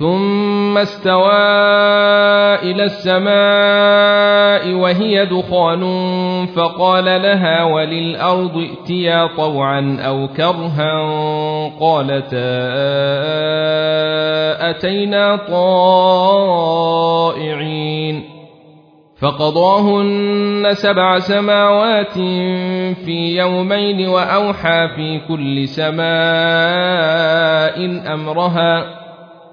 ثم استوى إلى السماء وهي دخان فقال لها وللارض ائتيا طوعا أو كرها قالتا اتينا طائعين فقضاهن سبع سماوات في يومين واوحى في كل سماء امرها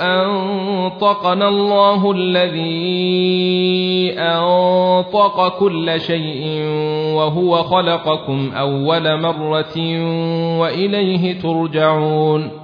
أنطقنا الله الذي أنطق كل شيء وهو خلقكم أول مرة وإليه ترجعون.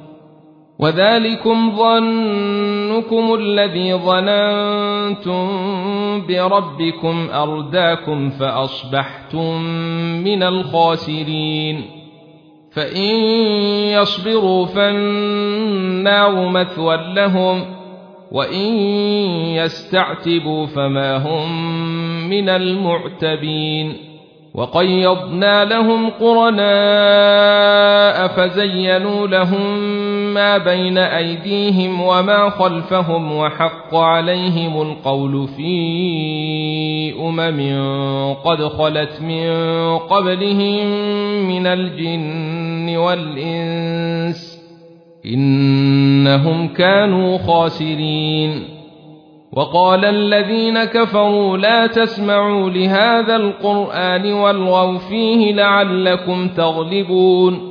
وذلكم ظنكم الذي ظننتم بربكم أرداكم فأصبحتم من الخاسرين. فإن يصبروا فالنار مثوى لهم وإن يستعتبوا فما هم من المعتبين. وقيضنا لهم قرناء فزينوا لهم ما بين أيديهم وما خلفهم وحق عليهم القول في أمم قد خلت من قبلهم من الجن والإنس إنهم كانوا خاسرين. وقال الذين كفروا لا تسمعوا لهذا القرآن والغوا فيه لعلكم تغلبون.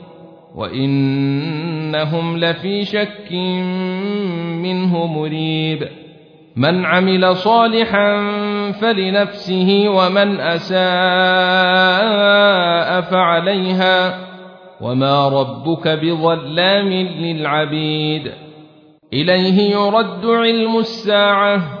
وانهم لفي شك منه مريب من عمل صالحا فلنفسه ومن اساء فعليها وما ربك بظلام للعبيد اليه يرد علم الساعة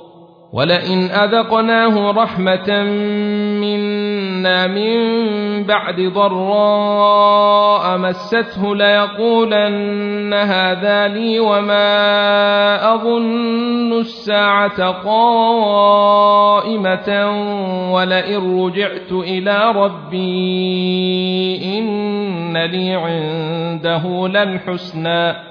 ولئن أذقناه رحمة منا من بعد ضراء مسته ليقولن هذا لي وما أظن الساعة قائمة ولئن رجعت إلى ربي إن لي عنده للحسنى